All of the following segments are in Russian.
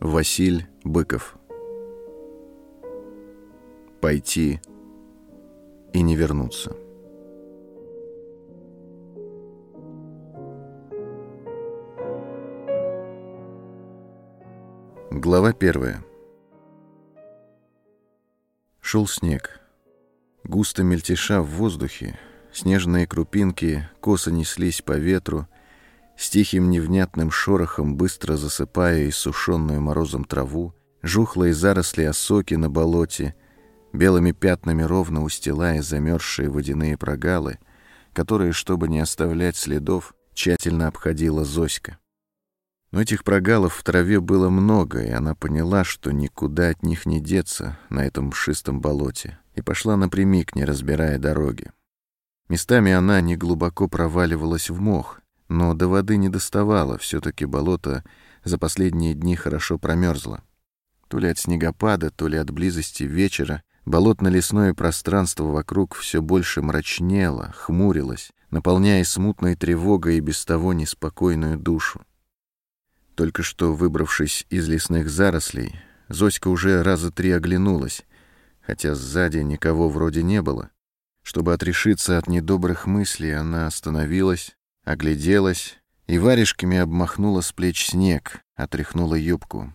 Василь Быков Пойти и не вернуться. Глава первая. Шел снег. Густо мельтеша в воздухе, снежные крупинки косо неслись по ветру, с тихим невнятным шорохом быстро засыпая иссушенную морозом траву, жухлые заросли осоки на болоте, белыми пятнами ровно устилая замерзшие водяные прогалы, которые, чтобы не оставлять следов, тщательно обходила Зоська. Но этих прогалов в траве было много, и она поняла, что никуда от них не деться на этом мшистом болоте, и пошла напрямик, не разбирая дороги. Местами она неглубоко проваливалась в мох, но до воды не доставало, все-таки болото за последние дни хорошо промерзло. То ли от снегопада, то ли от близости вечера болотно-лесное пространство вокруг все больше мрачнело, хмурилось, наполняя смутной тревогой и без того неспокойную душу. Только что выбравшись из лесных зарослей, Зоська уже раза три оглянулась, хотя сзади никого вроде не было. Чтобы отрешиться от недобрых мыслей, она остановилась, огляделась и варежками обмахнула с плеч снег, отряхнула юбку.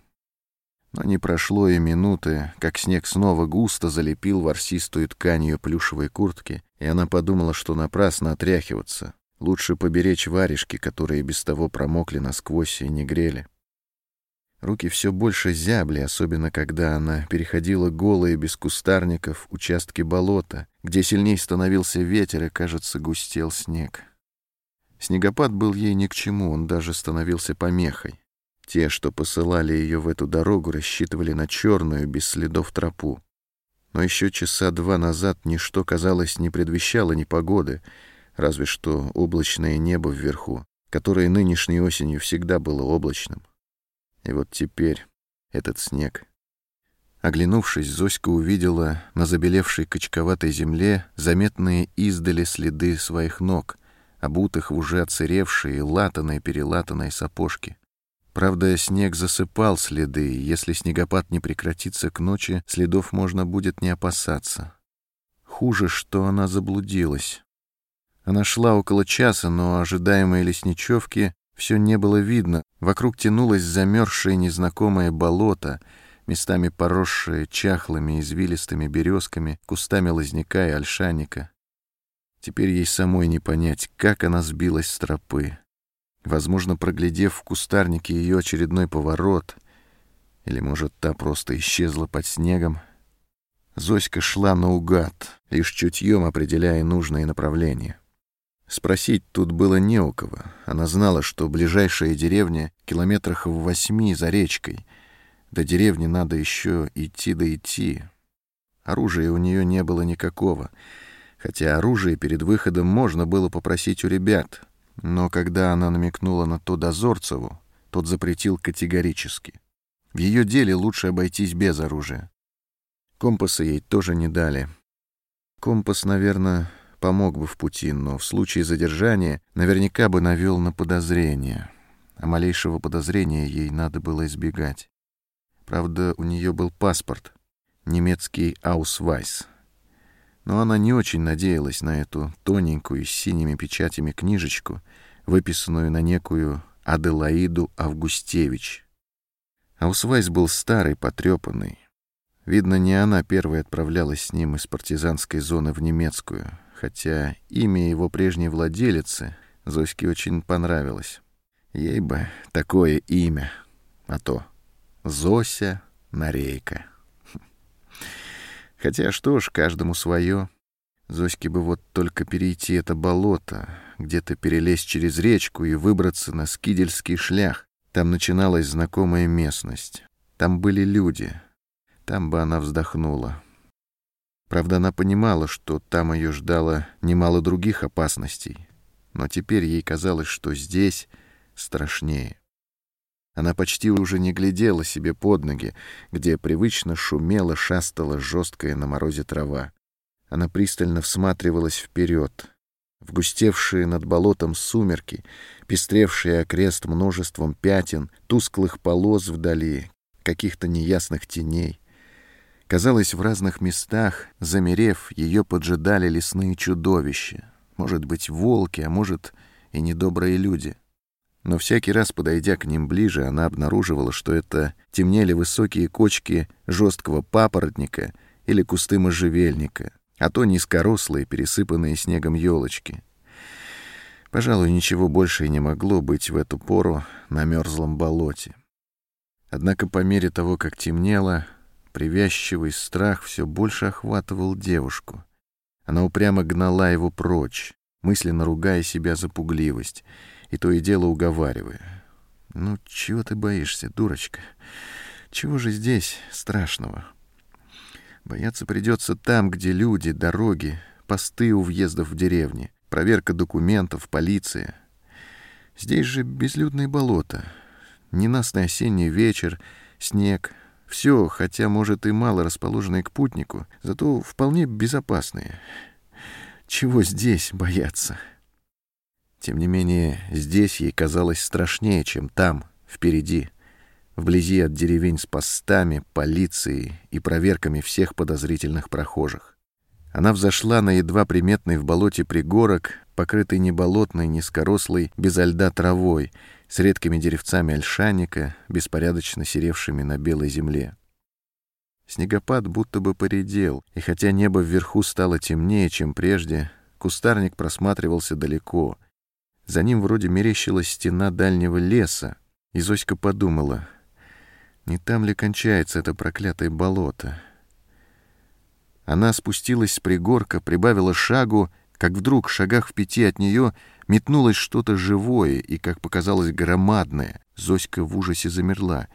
Но не прошло и минуты, как снег снова густо залепил ворсистую ткань ее плюшевой куртки, и она подумала, что напрасно отряхиваться. Лучше поберечь варежки, которые без того промокли насквозь и не грели. Руки все больше зябли, особенно когда она переходила голые, без кустарников, участки болота, где сильней становился ветер и, кажется, густел снег. Снегопад был ей ни к чему, он даже становился помехой. Те, что посылали ее в эту дорогу, рассчитывали на черную, без следов тропу. Но еще часа два назад ничто, казалось, не предвещало непогоды, разве что облачное небо вверху, которое нынешней осенью всегда было облачным. И вот теперь этот снег. Оглянувшись, Зоська увидела на забелевшей качковатой земле заметные издали следы своих ног — обутых в уже отсыревшие, латаные-перелатанные сапожки. Правда, снег засыпал следы, и если снегопад не прекратится к ночи, следов можно будет не опасаться. Хуже, что она заблудилась. Она шла около часа, но ожидаемой лесничевки все не было видно. Вокруг тянулось замерзшее незнакомое болото, местами поросшее чахлыми извилистыми березками, кустами лозняка и ольшаника. Теперь ей самой не понять, как она сбилась с тропы. Возможно, проглядев в кустарнике ее очередной поворот, или, может, та просто исчезла под снегом. Зоська шла наугад, лишь чутьем определяя нужное направление. Спросить тут было не у кого. Она знала, что ближайшая деревня километрах в восьми за речкой. До деревни надо еще идти да идти. Оружия у нее не было никакого — хотя оружие перед выходом можно было попросить у ребят, но когда она намекнула на то Дозорцеву, тот запретил категорически. В ее деле лучше обойтись без оружия. Компаса ей тоже не дали. Компас, наверное, помог бы в пути, но в случае задержания наверняка бы навел на подозрение, а малейшего подозрения ей надо было избегать. Правда, у нее был паспорт, немецкий «Аусвайс», но она не очень надеялась на эту тоненькую с синими печатями книжечку, выписанную на некую Аделаиду Августевич. Аусвайс был старый, потрепанный. Видно, не она первой отправлялась с ним из партизанской зоны в немецкую, хотя имя его прежней владелицы Зоське очень понравилось. Ей бы такое имя, а то Зося Нарейка. Хотя что ж, каждому свое. Зоське бы вот только перейти это болото, где-то перелезть через речку и выбраться на скидельский шлях. Там начиналась знакомая местность. Там были люди. Там бы она вздохнула. Правда, она понимала, что там ее ждало немало других опасностей. Но теперь ей казалось, что здесь страшнее. Она почти уже не глядела себе под ноги, где привычно шумела, шастала жесткая на морозе трава. Она пристально всматривалась вперед, в густевшие над болотом сумерки, пестревшие окрест множеством пятен, тусклых полос вдали, каких-то неясных теней. Казалось, в разных местах, замерев, ее поджидали лесные чудовища. Может быть, волки, а может и недобрые люди. Но всякий раз, подойдя к ним ближе, она обнаруживала, что это темнели высокие кочки жесткого папоротника или кусты можжевельника, а то низкорослые, пересыпанные снегом елочки. Пожалуй, ничего больше и не могло быть в эту пору на мерзлом болоте. Однако по мере того, как темнело, привязчивый страх все больше охватывал девушку. Она упрямо гнала его прочь, мысленно ругая себя за пугливость, и то и дело уговаривая. «Ну, чего ты боишься, дурочка? Чего же здесь страшного?» Бояться придется там, где люди, дороги, посты у въездов в деревни, проверка документов, полиция. Здесь же безлюдные болота, ненастный осенний вечер, снег. Все, хотя, может, и мало расположенные к путнику, зато вполне безопасные. Чего здесь бояться? Тем не менее, здесь ей казалось страшнее, чем там, впереди вблизи от деревень с постами, полицией и проверками всех подозрительных прохожих. Она взошла на едва приметный в болоте пригорок, покрытый не болотной, низкорослой, безо льда травой, с редкими деревцами ольшаника, беспорядочно серевшими на белой земле. Снегопад будто бы поредел, и хотя небо вверху стало темнее, чем прежде, кустарник просматривался далеко. За ним вроде мерещилась стена дальнего леса, и Зоська подумала, не там ли кончается это проклятое болото? Она спустилась с пригорка, прибавила шагу, как вдруг, шагах в пяти от нее, метнулось что-то живое и, как показалось, громадное. Зоська в ужасе замерла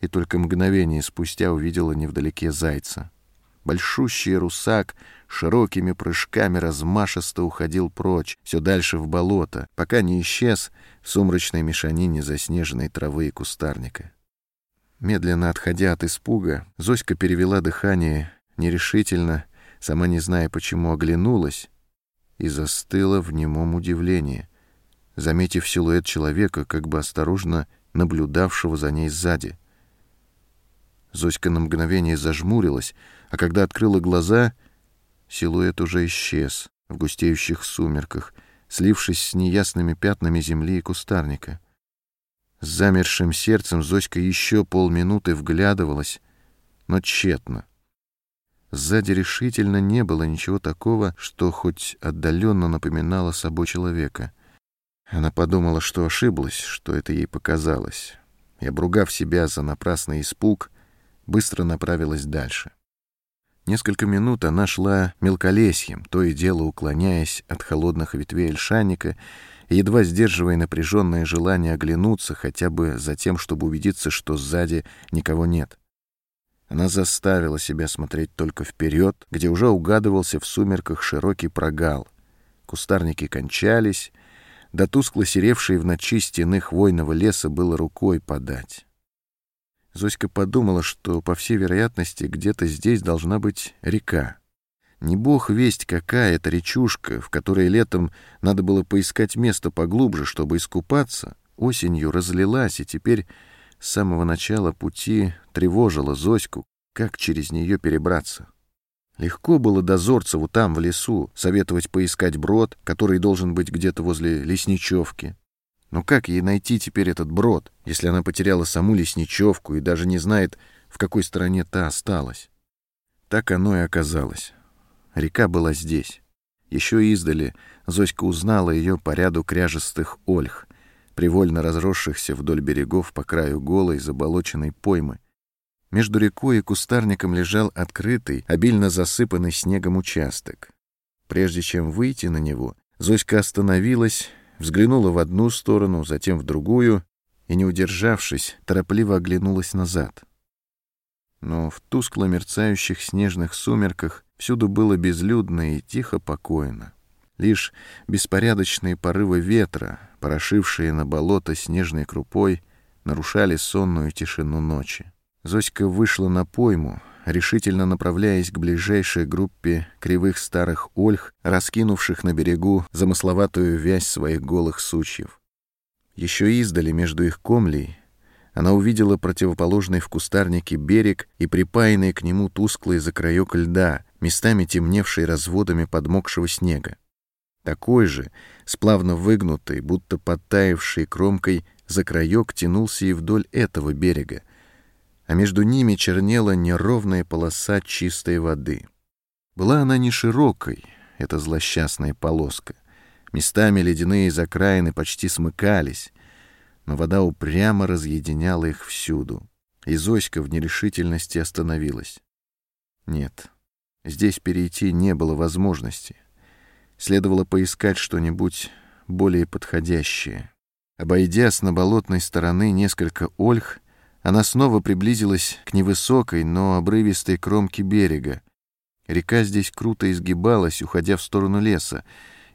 и только мгновение спустя увидела невдалеке зайца. Большущий русак широкими прыжками размашисто уходил прочь, все дальше в болото, пока не исчез в сумрачной мешанине заснеженной травы и кустарника. Медленно отходя от испуга, Зоська перевела дыхание, нерешительно, сама не зная почему, оглянулась и застыла в немом удивлении, заметив силуэт человека, как бы осторожно наблюдавшего за ней сзади. Зоська на мгновение зажмурилась, а когда открыла глаза, силуэт уже исчез в густеющих сумерках, слившись с неясными пятнами земли и кустарника. С замершим сердцем Зоська еще полминуты вглядывалась, но тщетно. Сзади решительно не было ничего такого, что хоть отдаленно напоминало собой человека. Она подумала, что ошиблась, что это ей показалось, и, обругав себя за напрасный испуг, быстро направилась дальше. Несколько минут она шла мелколесьем, то и дело уклоняясь от холодных ветвей эльшаника едва сдерживая напряженное желание оглянуться хотя бы за тем, чтобы убедиться, что сзади никого нет. Она заставила себя смотреть только вперед, где уже угадывался в сумерках широкий прогал. Кустарники кончались, до тускло серевшей в ночи стены хвойного леса было рукой подать. Зоська подумала, что, по всей вероятности, где-то здесь должна быть река. Не бог весть какая это речушка, в которой летом надо было поискать место поглубже, чтобы искупаться, осенью разлилась и теперь с самого начала пути тревожила Зоську, как через нее перебраться. Легко было дозорцеву там, в лесу, советовать поискать брод, который должен быть где-то возле лесничевки. Но как ей найти теперь этот брод, если она потеряла саму лесничевку и даже не знает, в какой стороне та осталась? Так оно и оказалось. Река была здесь. Еще издали Зоська узнала ее по ряду кряжестых ольх, привольно разросшихся вдоль берегов по краю голой заболоченной поймы. Между рекой и кустарником лежал открытый, обильно засыпанный снегом участок. Прежде чем выйти на него, Зоська остановилась, взглянула в одну сторону, затем в другую и, не удержавшись, торопливо оглянулась назад. Но в тускло мерцающих снежных сумерках Всюду было безлюдно и тихо покойно. Лишь беспорядочные порывы ветра, порошившие на болото снежной крупой, нарушали сонную тишину ночи. Зоська вышла на пойму, решительно направляясь к ближайшей группе кривых старых ольх, раскинувших на берегу замысловатую вязь своих голых сучьев. Еще издали между их комлей она увидела противоположный в кустарнике берег и припаянный к нему тусклый закроек льда, местами темневший разводами подмокшего снега. Такой же, сплавно выгнутый, будто подтаявший кромкой, закроек тянулся и вдоль этого берега, а между ними чернела неровная полоса чистой воды. Была она не широкой, эта злосчастная полоска. Местами ледяные закраины почти смыкались, но вода упрямо разъединяла их всюду. И Зоська в нерешительности остановилась. Нет, здесь перейти не было возможности. Следовало поискать что-нибудь более подходящее. Обойдя с наболотной стороны несколько ольх, она снова приблизилась к невысокой, но обрывистой кромке берега. Река здесь круто изгибалась, уходя в сторону леса,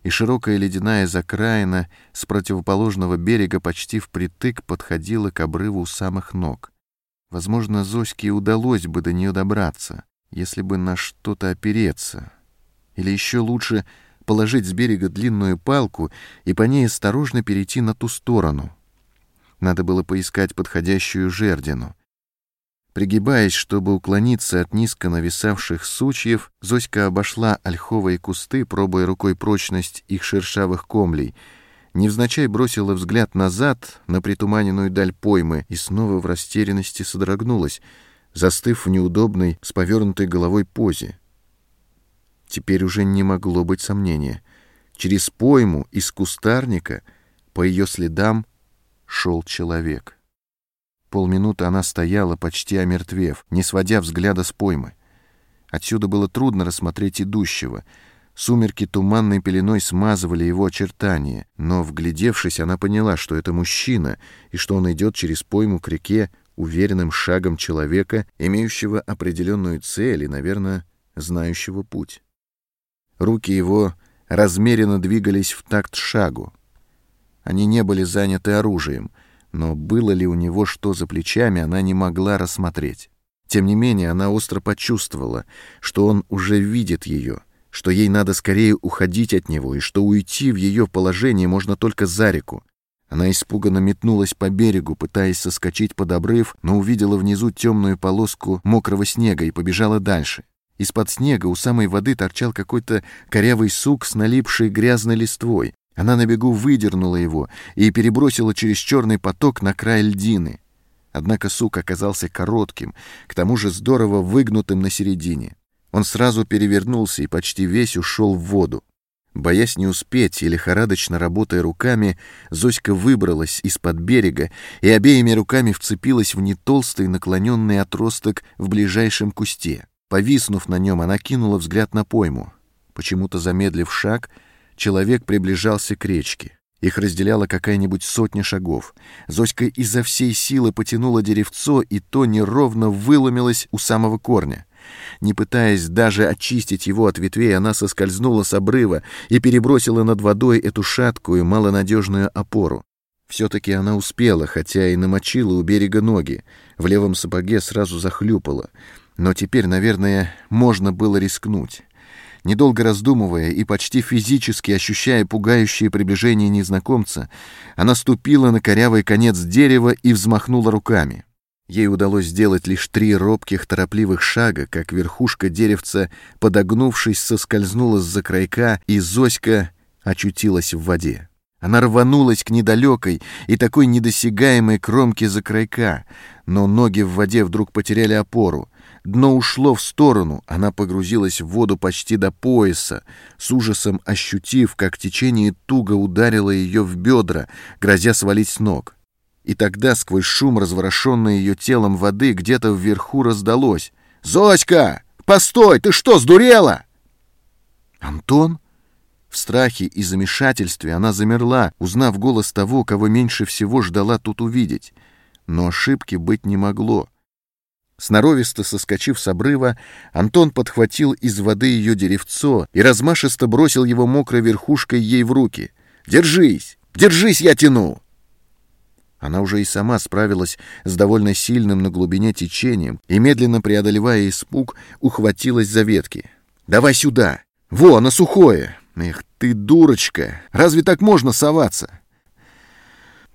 и широкая ледяная закраина с противоположного берега почти впритык подходила к обрыву у самых ног. Возможно, Зоське удалось бы до нее добраться, если бы на что-то опереться. Или еще лучше положить с берега длинную палку и по ней осторожно перейти на ту сторону. Надо было поискать подходящую жердину. Пригибаясь, чтобы уклониться от низко нависавших сучьев, Зоська обошла ольховые кусты, пробуя рукой прочность их шершавых комлей. Невзначай бросила взгляд назад на притуманенную даль поймы и снова в растерянности содрогнулась, застыв в неудобной, с повернутой головой позе. Теперь уже не могло быть сомнения. Через пойму из кустарника по ее следам шел человек. Полминуты она стояла, почти омертвев, не сводя взгляда с поймы. Отсюда было трудно рассмотреть идущего. Сумерки туманной пеленой смазывали его очертания, но, вглядевшись, она поняла, что это мужчина, и что он идет через пойму к реке уверенным шагом человека, имеющего определенную цель и, наверное, знающего путь. Руки его размеренно двигались в такт шагу. Они не были заняты оружием — но было ли у него что за плечами, она не могла рассмотреть. Тем не менее, она остро почувствовала, что он уже видит ее, что ей надо скорее уходить от него, и что уйти в ее положении можно только за реку. Она испуганно метнулась по берегу, пытаясь соскочить под обрыв, но увидела внизу темную полоску мокрого снега и побежала дальше. Из-под снега у самой воды торчал какой-то корявый сук с налипшей грязной листвой. Она на бегу выдернула его и перебросила через черный поток на край льдины. Однако сук оказался коротким, к тому же здорово выгнутым на середине. Он сразу перевернулся и почти весь ушел в воду. Боясь не успеть и лихорадочно работая руками, Зоська выбралась из-под берега и обеими руками вцепилась в нетолстый наклоненный отросток в ближайшем кусте. Повиснув на нем, она кинула взгляд на пойму. Почему-то замедлив шаг — Человек приближался к речке. Их разделяла какая-нибудь сотня шагов. Зоська изо всей силы потянула деревцо, и то неровно выломилось у самого корня. Не пытаясь даже очистить его от ветвей, она соскользнула с обрыва и перебросила над водой эту шаткую, малонадежную опору. Все-таки она успела, хотя и намочила у берега ноги. В левом сапоге сразу захлюпала. Но теперь, наверное, можно было рискнуть. Недолго раздумывая и почти физически ощущая пугающее приближение незнакомца, она ступила на корявый конец дерева и взмахнула руками. Ей удалось сделать лишь три робких торопливых шага, как верхушка деревца, подогнувшись, соскользнула с-за крайка, и Зоська очутилась в воде. Она рванулась к недалекой и такой недосягаемой кромке закрайка, но ноги в воде вдруг потеряли опору. Дно ушло в сторону, она погрузилась в воду почти до пояса, с ужасом ощутив, как течение туго ударило ее в бедра, грозя свалить с ног. И тогда сквозь шум, разворошенный ее телом воды, где-то вверху раздалось. «Зоська! Постой! Ты что, сдурела?» «Антон?» В страхе и замешательстве она замерла, узнав голос того, кого меньше всего ждала тут увидеть. Но ошибки быть не могло. Сноровисто соскочив с обрыва, Антон подхватил из воды ее деревцо и размашисто бросил его мокрой верхушкой ей в руки. «Держись! Держись, я тяну!» Она уже и сама справилась с довольно сильным на глубине течением и, медленно преодолевая испуг, ухватилась за ветки. «Давай сюда! Во, на сухое! Эх ты, дурочка! Разве так можно соваться?»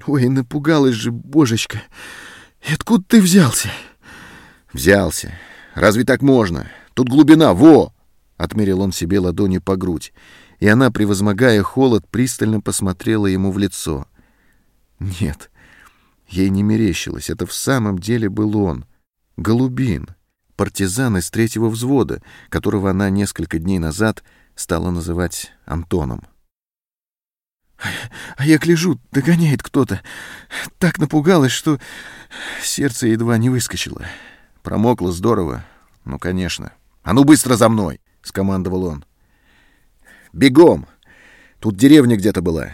«Ой, напугалась же, божечка! И откуда ты взялся? Взялся. Разве так можно? Тут глубина, во! Отмерил он себе ладонью по грудь, и она, превозмогая холод, пристально посмотрела ему в лицо. Нет, ей не мерещилось, это в самом деле был он, Голубин, партизан из третьего взвода, которого она несколько дней назад стала называть Антоном. А я гляжу, догоняет кто-то. Так напугалась, что сердце едва не выскочило. Промокло здорово. Ну, конечно. «А ну, быстро за мной!» — скомандовал он. «Бегом! Тут деревня где-то была».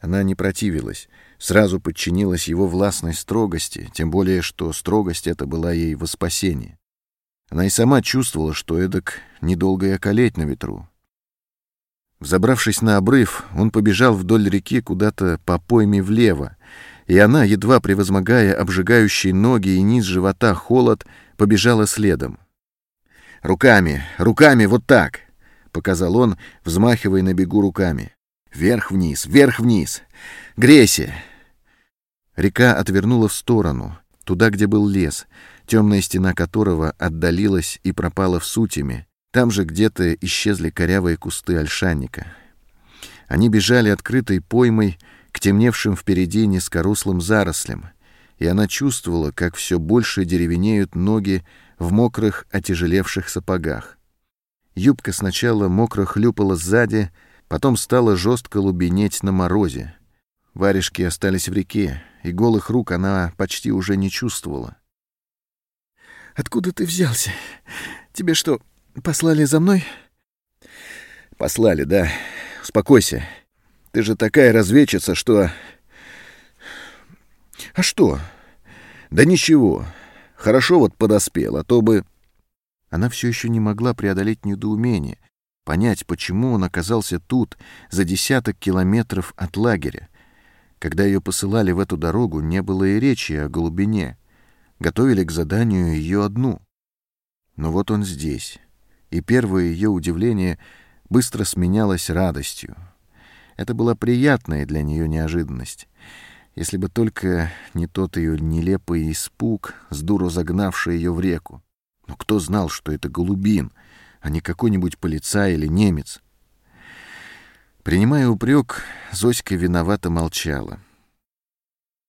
Она не противилась, сразу подчинилась его властной строгости, тем более, что строгость эта была ей во спасение. Она и сама чувствовала, что эдак недолго и околеть на ветру. Взобравшись на обрыв, он побежал вдоль реки куда-то по пойме влево, и она, едва превозмогая обжигающие ноги и низ живота холод, побежала следом. «Руками, руками, вот так!» — показал он, взмахивая на бегу руками. «Вверх-вниз, вверх-вниз! Грейся!» Река отвернула в сторону, туда, где был лес, темная стена которого отдалилась и пропала в сутями, там же где-то исчезли корявые кусты ольшанника. Они бежали открытой поймой к темневшим впереди низкорослым зарослям, и она чувствовала, как все больше деревенеют ноги в мокрых, отяжелевших сапогах. Юбка сначала мокро хлюпала сзади, потом стала жестко лубенеть на морозе. Варежки остались в реке, и голых рук она почти уже не чувствовала. «Откуда ты взялся? Тебе что, Послали за мной? Послали, да. Успокойся. Ты же такая разведчица, что... А что? Да ничего. Хорошо вот подоспел, а то бы... Она все еще не могла преодолеть недоумение, понять, почему он оказался тут, за десяток километров от лагеря. Когда ее посылали в эту дорогу, не было и речи о голубине. Готовили к заданию ее одну. Но вот он здесь и первое ее удивление быстро сменялось радостью. Это была приятная для нее неожиданность. Если бы только не тот ее нелепый испуг, с дуру загнавший ее в реку. Но кто знал, что это голубин, а не какой-нибудь полицай или немец? Принимая упрек, Зоська виновато молчала.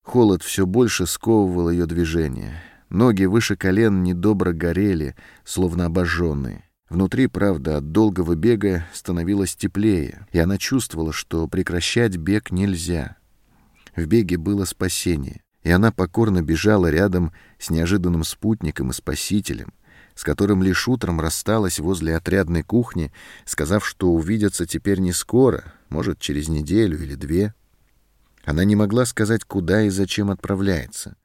Холод все больше сковывал ее движение. Ноги выше колен недобро горели, словно обожженные. Внутри, правда, от долгого бега становилось теплее, и она чувствовала, что прекращать бег нельзя. В беге было спасение, и она покорно бежала рядом с неожиданным спутником и спасителем, с которым лишь утром рассталась возле отрядной кухни, сказав, что увидятся теперь не скоро, может, через неделю или две. Она не могла сказать, куда и зачем отправляется.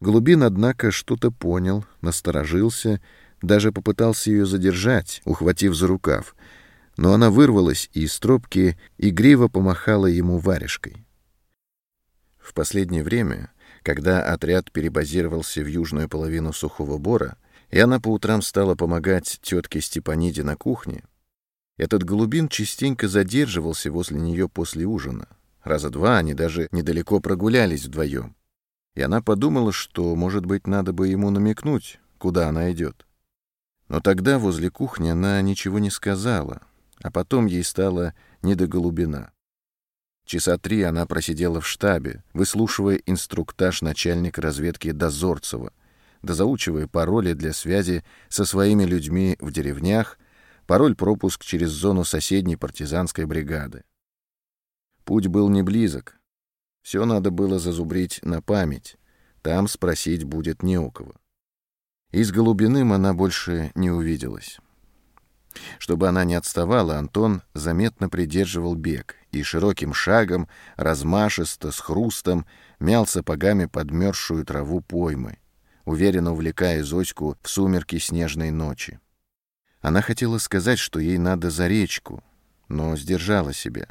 Голубин, однако, что-то понял, насторожился даже попытался ее задержать, ухватив за рукав, но она вырвалась из тропки и игриво помахала ему варежкой. В последнее время, когда отряд перебазировался в южную половину Сухого Бора, и она по утрам стала помогать тетке Степаниде на кухне, этот голубин частенько задерживался возле нее после ужина. Раза два они даже недалеко прогулялись вдвоем. И она подумала, что, может быть, надо бы ему намекнуть, куда она идет. Но тогда возле кухни она ничего не сказала, а потом ей стало не до голубина. Часа три она просидела в штабе, выслушивая инструктаж начальника разведки Дозорцева, дозаучивая пароли для связи со своими людьми в деревнях, пароль-пропуск через зону соседней партизанской бригады. Путь был не близок. Все надо было зазубрить на память. Там спросить будет не у кого. И с Голубиным она больше не увиделась. Чтобы она не отставала, Антон заметно придерживал бег и широким шагом, размашисто, с хрустом, мял сапогами подмерзшую траву поймы, уверенно увлекая Зоську в сумерки снежной ночи. Она хотела сказать, что ей надо за речку, но сдержала себя.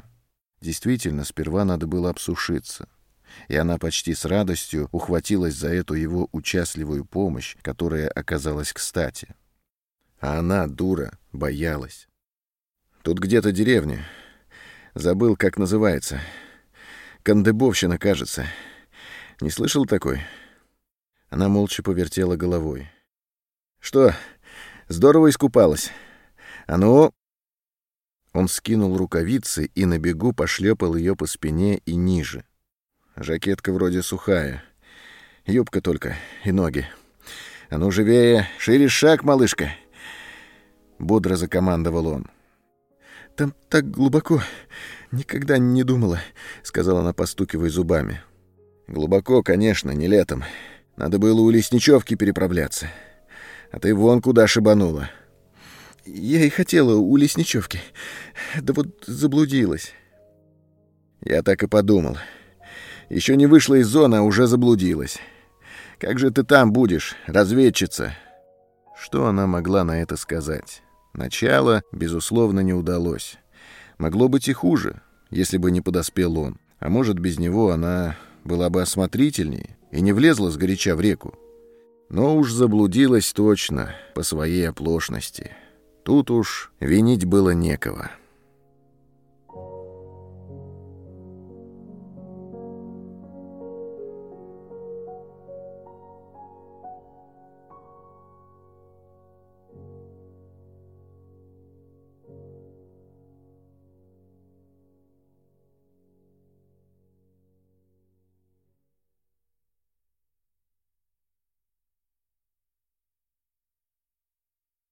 Действительно, сперва надо было обсушиться — и она почти с радостью ухватилась за эту его участливую помощь, которая оказалась кстати. А она, дура, боялась. Тут где-то деревня. Забыл, как называется. Кандыбовщина, кажется. Не слышал такой? Она молча повертела головой. «Что, здорово искупалась? А ну...» Он скинул рукавицы и на бегу пошлепал ее по спине и ниже. Жакетка вроде сухая. Юбка только и ноги. «А ну, живее! Шире шаг, малышка!» Бодро закомандовал он. «Там так глубоко. Никогда не думала», — сказала она, постукивая зубами. «Глубоко, конечно, не летом. Надо было у лесничевки переправляться. А ты вон куда шибанула». «Я и хотела у лесничевки. Да вот заблудилась». «Я так и подумал. Еще не вышла из зоны, а уже заблудилась. Как же ты там будешь, разведчица?» Что она могла на это сказать? Начало, безусловно, не удалось. Могло быть и хуже, если бы не подоспел он. А может, без него она была бы осмотрительнее и не влезла сгоряча в реку. Но уж заблудилась точно по своей оплошности. Тут уж винить было некого.